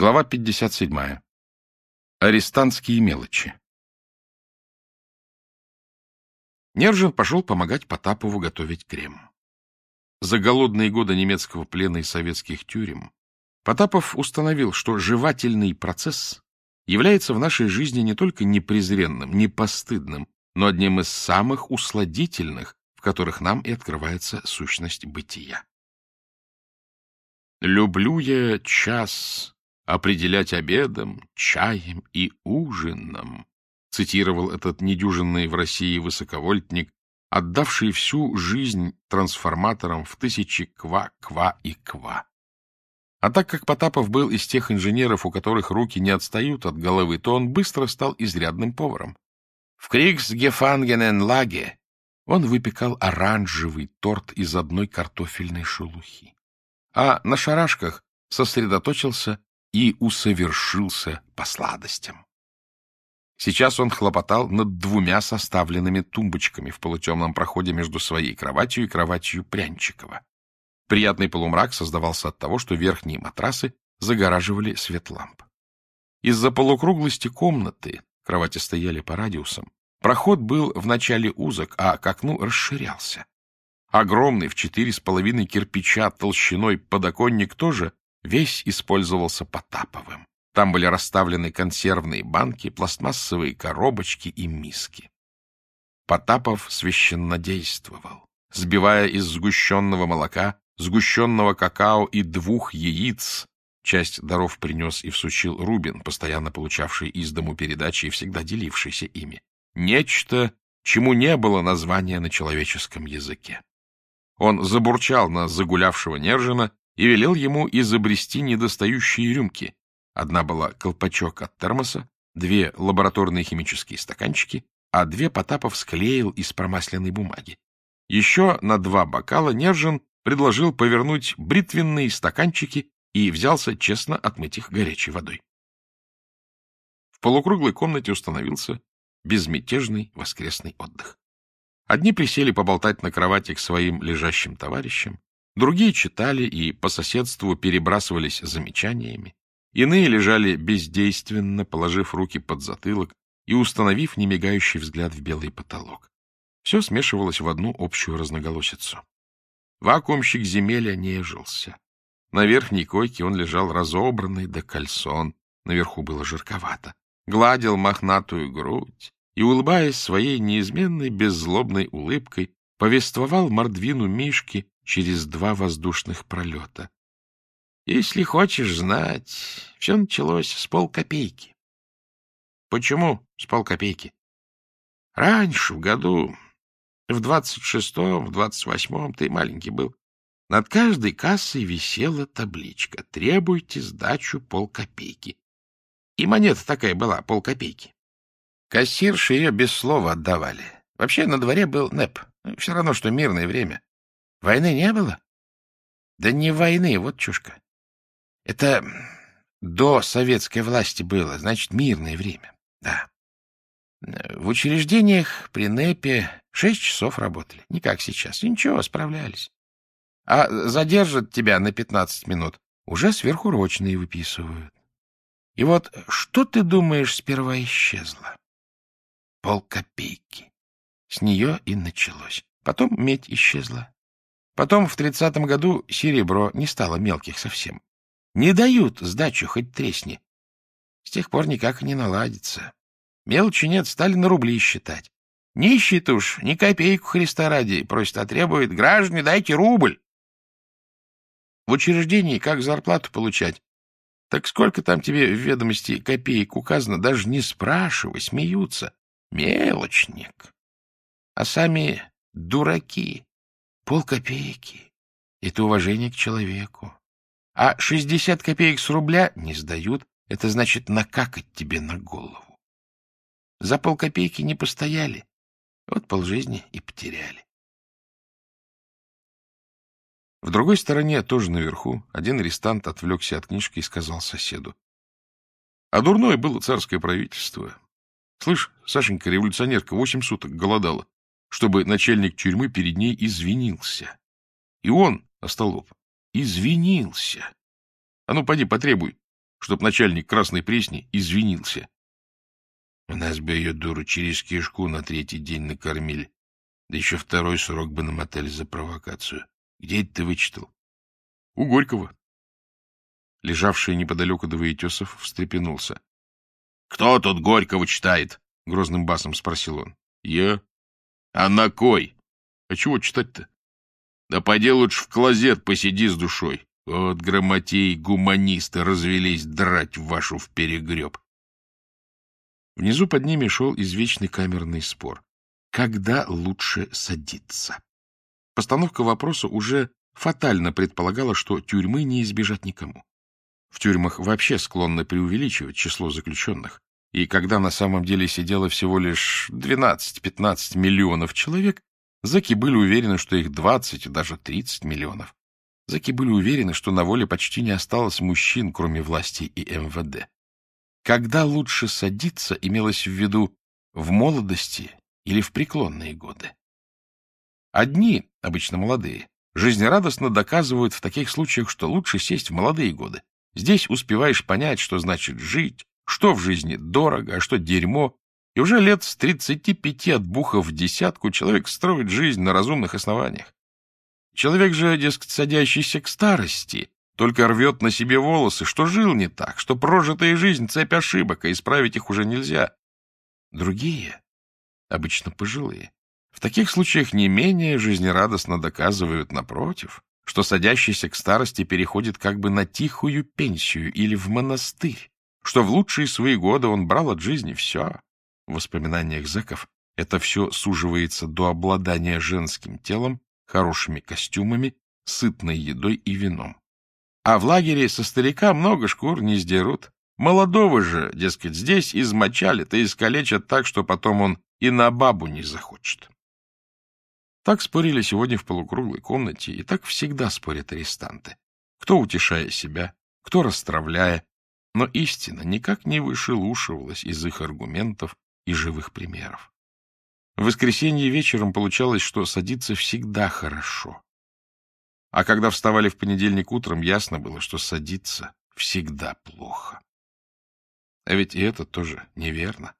Глава 57. Арестантские мелочи. Нержин пошел помогать Потапову готовить крем. За голодные годы немецкого плена и советских тюрем Потапов установил, что жевательный процесс является в нашей жизни не только непрезренным, не постыдным, но одним из самых усладительных, в которых нам и открывается сущность бытия. «Люблю я час определять обедом, чаем и ужином, цитировал этот недюжинный в России высоковольтник, отдавший всю жизнь трансформаторам в тысячи ква, ква и ква. А так как Потапов был из тех инженеров, у которых руки не отстают от головы, то он быстро стал изрядным поваром. В Криксгефангененлаге он выпекал оранжевый торт из одной картофельной шелухи. А на шарашках сосредоточился и усовершился по сладостям. Сейчас он хлопотал над двумя составленными тумбочками в полутемном проходе между своей кроватью и кроватью Прянчикова. Приятный полумрак создавался от того, что верхние матрасы загораживали свет ламп. Из-за полукруглости комнаты, кровати стояли по радиусам, проход был вначале узок, а к окну расширялся. Огромный в четыре с половиной кирпича толщиной подоконник тоже весь использовался Потаповым. Там были расставлены консервные банки, пластмассовые коробочки и миски. Потапов священно действовал, сбивая из сгущенного молока, сгущенного какао и двух яиц. Часть даров принес и всучил Рубин, постоянно получавший из дому передачи и всегда делившийся ими. Нечто, чему не было названия на человеческом языке. Он забурчал на загулявшего Нержина и велел ему изобрести недостающие рюмки. Одна была колпачок от термоса, две — лабораторные химические стаканчики, а две Потапов склеил из промасленной бумаги. Еще на два бокала Нержин предложил повернуть бритвенные стаканчики и взялся честно отмыть их горячей водой. В полукруглой комнате установился безмятежный воскресный отдых. Одни присели поболтать на кровати к своим лежащим товарищам, Другие читали и по соседству перебрасывались замечаниями. Иные лежали бездейственно, положив руки под затылок и установив немигающий взгляд в белый потолок. Все смешивалось в одну общую разноголосицу. Вакуумщик земеля нежился. На верхней койке он лежал разобранный до кальсон, наверху было жарковато, гладил мохнатую грудь и, улыбаясь своей неизменной беззлобной улыбкой, повествовал мордвину Мишки через два воздушных пролета. Если хочешь знать, все началось с полкопейки. Почему с полкопейки? Раньше, в году, в двадцать шестом, в двадцать восьмом, ты маленький был, над каждой кассой висела табличка «Требуйте сдачу полкопейки». И монета такая была, полкопейки. Кассирши ее без слова отдавали. Вообще на дворе был НЭП. Все равно, что мирное время. Войны не было? Да не войны, вот чушка. Это до советской власти было, значит, мирное время. Да. В учреждениях при НЭПе шесть часов работали. Не как сейчас. Ничего, справлялись. А задержат тебя на пятнадцать минут. Уже сверхурочные выписывают. И вот что ты думаешь сперва исчезло? Полкопейки. С нее и началось. Потом медь исчезла. Потом в тридцатом году серебро не стало мелких совсем. Не дают сдачу, хоть тресни. С тех пор никак не наладится. Мелочи нет, стали на рубли считать. Нищий-то уж ни копейку Христа ради просит, а требует, граждане, дайте рубль. В учреждении как зарплату получать? Так сколько там тебе в ведомости копеек указано, даже не спрашивай, смеются. Мелочник. А сами дураки. Полкопейки — это уважение к человеку. А шестьдесят копеек с рубля не сдают, это значит накакать тебе на голову. За полкопейки не постояли, вот полжизни и потеряли. В другой стороне, тоже наверху, один арестант отвлекся от книжки и сказал соседу. А дурное было царское правительство. Слышь, Сашенька, революционерка, восемь суток голодала чтобы начальник тюрьмы перед ней извинился. И он, Остолоп, извинился. А ну, поди, потребуй. чтоб начальник Красной Пресни извинился. У нас бы ее, дуру, через кишку на третий день накормили. Да еще второй срок бы намотали за провокацию. Где это ты вычитал? У Горького. Лежавший неподалеку до Воетесов встрепенулся. — Кто тут Горького читает? — грозным басом спросил он. — Я. — А на кой? — А чего читать-то? — Да пойди лучше в клозет посиди с душой. Вот грамотей гуманисты развелись драть вашу в перегреб. Внизу под ними шел извечный камерный спор. Когда лучше садиться? Постановка вопроса уже фатально предполагала, что тюрьмы не избежать никому. В тюрьмах вообще склонны преувеличивать число заключенных, и когда на самом деле сидело всего лишь 12-15 миллионов человек, заки были уверены, что их 20 и даже 30 миллионов. Заки были уверены, что на воле почти не осталось мужчин, кроме власти и МВД. Когда лучше садиться, имелось в виду в молодости или в преклонные годы. Одни, обычно молодые, жизнерадостно доказывают в таких случаях, что лучше сесть в молодые годы. Здесь успеваешь понять, что значит жить, что в жизни дорого, а что дерьмо, и уже лет с тридцати пяти от буха в десятку человек строит жизнь на разумных основаниях. Человек же, дескать, садящийся к старости, только рвет на себе волосы, что жил не так, что прожитая жизнь — цепь ошибок, а исправить их уже нельзя. Другие, обычно пожилые, в таких случаях не менее жизнерадостно доказывают, напротив, что садящийся к старости переходит как бы на тихую пенсию или в монастырь, что в лучшие свои годы он брал от жизни все. В воспоминаниях зэков это все суживается до обладания женским телом, хорошими костюмами, сытной едой и вином. А в лагере со старика много шкур не сдерут. Молодого же, дескать, здесь измочалят и искалечат так, что потом он и на бабу не захочет. Так спорили сегодня в полукруглой комнате, и так всегда спорят арестанты. Кто утешая себя, кто расстравляя, но истина никак не вышелушивалась из их аргументов и живых примеров. В воскресенье вечером получалось, что садиться всегда хорошо. А когда вставали в понедельник утром, ясно было, что садиться всегда плохо. А ведь и это тоже неверно.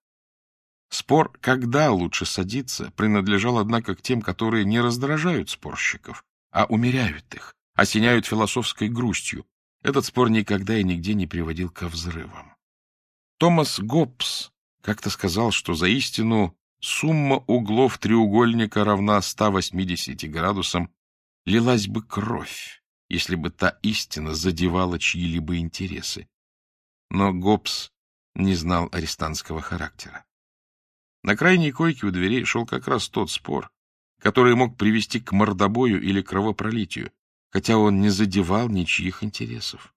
Спор, когда лучше садиться, принадлежал, однако, к тем, которые не раздражают спорщиков, а умеряют их, осеняют философской грустью. Этот спор никогда и нигде не приводил ко взрывам. Томас Гоббс как-то сказал, что за истину сумма углов треугольника равна 180 градусам, лилась бы кровь, если бы та истина задевала чьи-либо интересы. Но Гоббс не знал арестантского характера. На крайней койке у дверей шел как раз тот спор, который мог привести к мордобою или кровопролитию, хотя он не задевал ничьих интересов.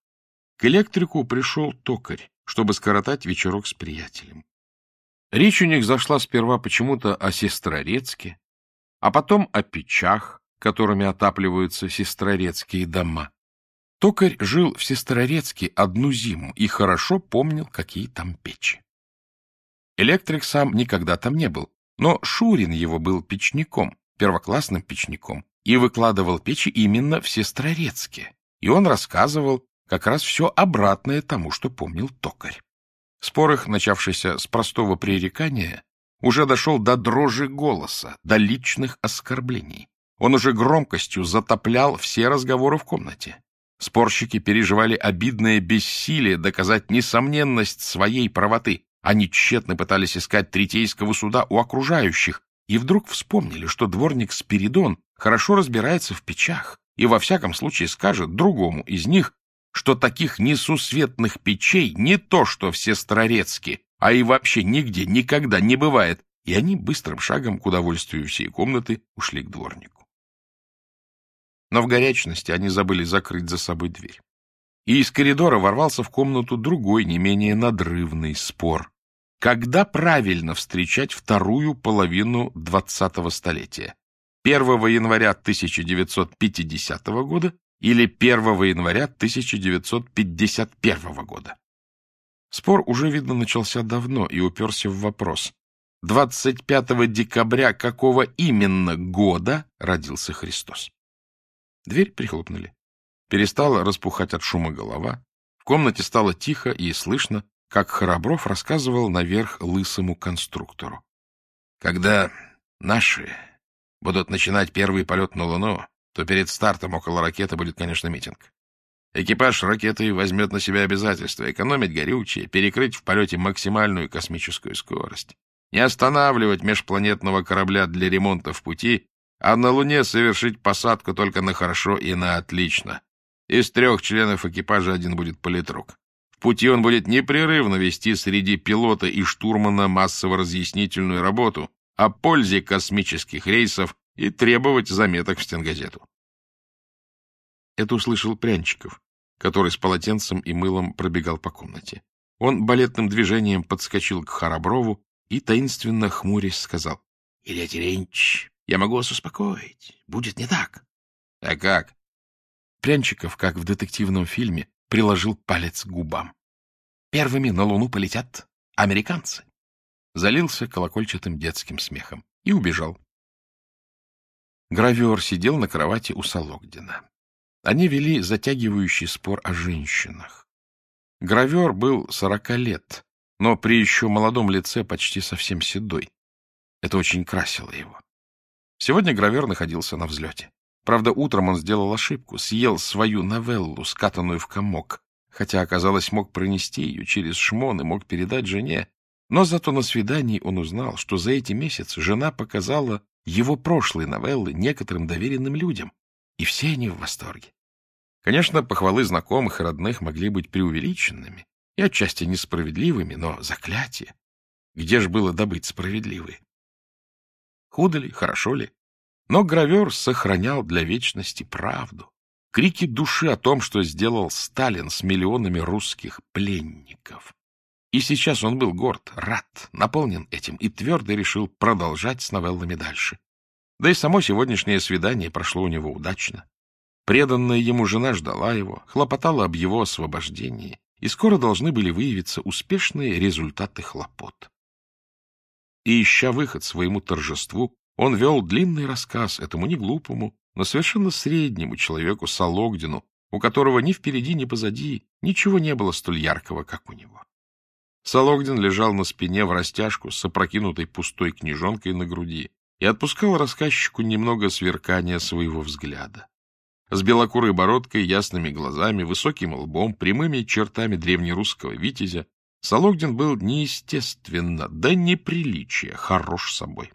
К электрику пришел токарь, чтобы скоротать вечерок с приятелем. Речь у них зашла сперва почему-то о Сестрорецке, а потом о печах, которыми отапливаются сестрорецкие дома. Токарь жил в Сестрорецке одну зиму и хорошо помнил, какие там печи. Электрик сам никогда там не был, но Шурин его был печником, первоклассным печником, и выкладывал печи именно в Сестрорецке. И он рассказывал как раз все обратное тому, что помнил токарь. Спор их, начавшийся с простого пререкания, уже дошел до дрожи голоса, до личных оскорблений. Он уже громкостью затоплял все разговоры в комнате. Спорщики переживали обидное бессилие доказать несомненность своей правоты, они тщетно пытались искать третейского суда у окружающих, и вдруг вспомнили, что дворник Спиридон хорошо разбирается в печах и во всяком случае скажет другому из них, что таких несусветных печей не то что все старорецкие, а и вообще нигде никогда не бывает, и они быстрым шагом к удовольствию всей комнаты ушли к дворнику. Но в горячности они забыли закрыть за собой дверь. И из коридора ворвался в комнату другой, не менее надрывный спор, когда правильно встречать вторую половину 20-го столетия? 1 января 1950 года или 1 января 1951 года? Спор уже, видно, начался давно и уперся в вопрос. 25 декабря какого именно года родился Христос? Дверь прихлопнули. Перестала распухать от шума голова. В комнате стало тихо и слышно, как Хоробров рассказывал наверх лысому конструктору. Когда наши будут начинать первый полет на Луну, то перед стартом около ракеты будет, конечно, митинг. Экипаж ракеты возьмет на себя обязательство экономить горючее, перекрыть в полете максимальную космическую скорость, не останавливать межпланетного корабля для ремонта в пути, а на Луне совершить посадку только на хорошо и на отлично. Из трех членов экипажа один будет политрук. В пути он будет непрерывно вести среди пилота и штурмана массово-разъяснительную работу о пользе космических рейсов и требовать заметок в стенгазету. Это услышал Прянчиков, который с полотенцем и мылом пробегал по комнате. Он балетным движением подскочил к Хараброву и, таинственно хмурясь, сказал, — Илья Терентьевич, я могу вас успокоить. Будет не так. — А как? Прянчиков, как в детективном фильме, приложил палец к губам. Первыми на Луну полетят американцы. Залился колокольчатым детским смехом и убежал. Гравер сидел на кровати у Сологдина. Они вели затягивающий спор о женщинах. Гравер был сорока лет, но при еще молодом лице почти совсем седой. Это очень красило его. Сегодня гравер находился на взлете. Правда, утром он сделал ошибку, съел свою новеллу, скатанную в комок, хотя, оказалось, мог пронести ее через шмон и мог передать жене. Но зато на свидании он узнал, что за эти месяцы жена показала его прошлые новеллы некоторым доверенным людям, и все они в восторге. Конечно, похвалы знакомых и родных могли быть преувеличенными, и отчасти несправедливыми, но заклятие. Где ж было добыть справедливые? Худо ли, хорошо ли? Но гравер сохранял для вечности правду. Крики души о том, что сделал Сталин с миллионами русских пленников. И сейчас он был горд, рад, наполнен этим и твердо решил продолжать с новеллами дальше. Да и само сегодняшнее свидание прошло у него удачно. Преданная ему жена ждала его, хлопотала об его освобождении, и скоро должны были выявиться успешные результаты хлопот. И, ища выход своему торжеству, он вел длинный рассказ этому неглупому, но совершенно среднему человеку Сологдину, у которого ни впереди, ни позади ничего не было столь яркого, как у него. Сологдин лежал на спине в растяжку с опрокинутой пустой книжонкой на груди и отпускал рассказчику немного сверкания своего взгляда с белокурой бородкой, ясными глазами, высоким лбом, прямыми чертами древнерусского витязя, Сологдин был неестественно, да неприличие, хорош собой.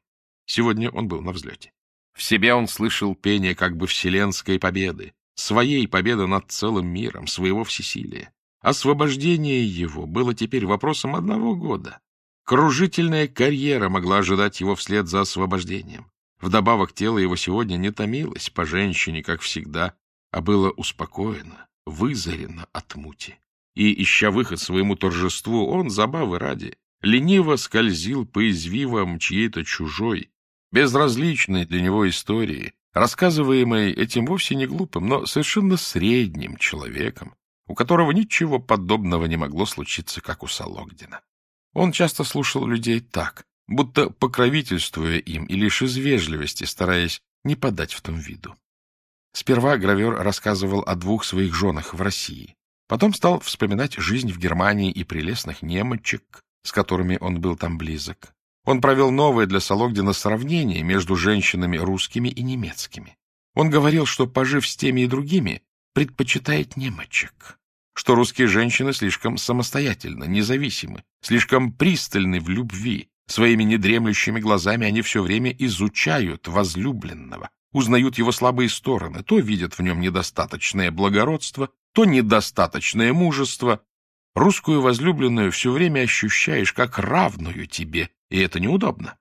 Сегодня он был на взлете. В себе он слышал пение как бы вселенской победы, своей победы над целым миром, своего всесилия. Освобождение его было теперь вопросом одного года. Кружительная карьера могла ожидать его вслед за освобождением. Вдобавок тело его сегодня не томилось по женщине, как всегда, а было успокоено, вызарено от мути. И, ища выход своему торжеству, он, забавы ради, лениво скользил по извивам чьей-то чужой, безразличной для него истории, рассказываемой этим вовсе не глупым, но совершенно средним человеком, у которого ничего подобного не могло случиться, как у Сологдина. Он часто слушал людей так, будто покровительствуя им и лишь из вежливости, стараясь не подать в том виду. Сперва гравер рассказывал о двух своих женах в России. Потом стал вспоминать жизнь в Германии и прелестных немочек, с которыми он был там близок. Он провел новое для Сологдина сравнение между женщинами русскими и немецкими. Он говорил, что, пожив с теми и другими, предпочитает немочек, что русские женщины слишком самостоятельны, независимы, слишком пристальны в любви, Своими недремлющими глазами они все время изучают возлюбленного, узнают его слабые стороны, то видят в нем недостаточное благородство, то недостаточное мужество. Русскую возлюбленную все время ощущаешь как равную тебе, и это неудобно.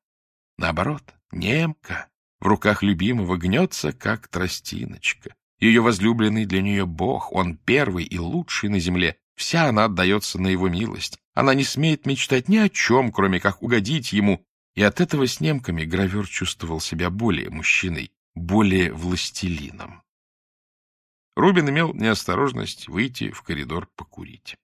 Наоборот, немка в руках любимого гнется, как тростиночка. Ее возлюбленный для нее бог, он первый и лучший на земле, вся она отдается на его милость, она не смеет мечтать ни о чем, кроме как угодить ему, и от этого с немками гравер чувствовал себя более мужчиной, более властелином. Рубин имел неосторожность выйти в коридор покурить.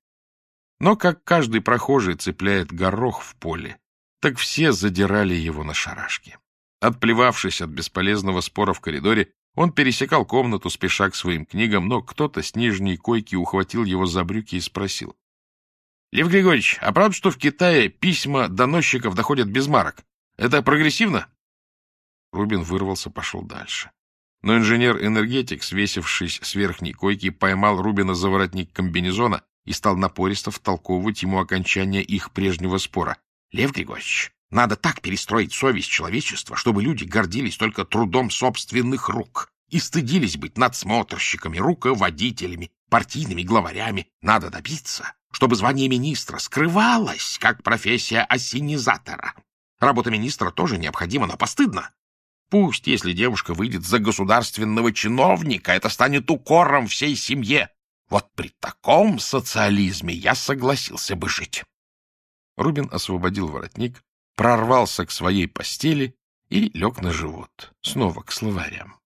Но как каждый прохожий цепляет горох в поле, так все задирали его на шарашки. Отплевавшись от бесполезного спора в коридоре, Он пересекал комнату, спеша к своим книгам, но кто-то с нижней койки ухватил его за брюки и спросил. — Лев Григорьевич, а правда, что в Китае письма доносчиков доходят без марок? Это прогрессивно? Рубин вырвался, пошел дальше. Но инженер-энергетик, свесившись с верхней койки, поймал Рубина за воротник комбинезона и стал напористо втолковывать ему окончание их прежнего спора. — Лев Григорьевич, надо так перестроить совесть человечества, чтобы люди гордились только трудом собственных рук и стыдились быть надсмотрщиками, руководителями, партийными главарями. Надо добиться, чтобы звание министра скрывалось, как профессия осенизатора. Работа министра тоже необходима, но постыдно. Пусть, если девушка выйдет за государственного чиновника, это станет укором всей семье. Вот при таком социализме я согласился бы жить. Рубин освободил воротник, прорвался к своей постели и лег на живот, снова к словарям.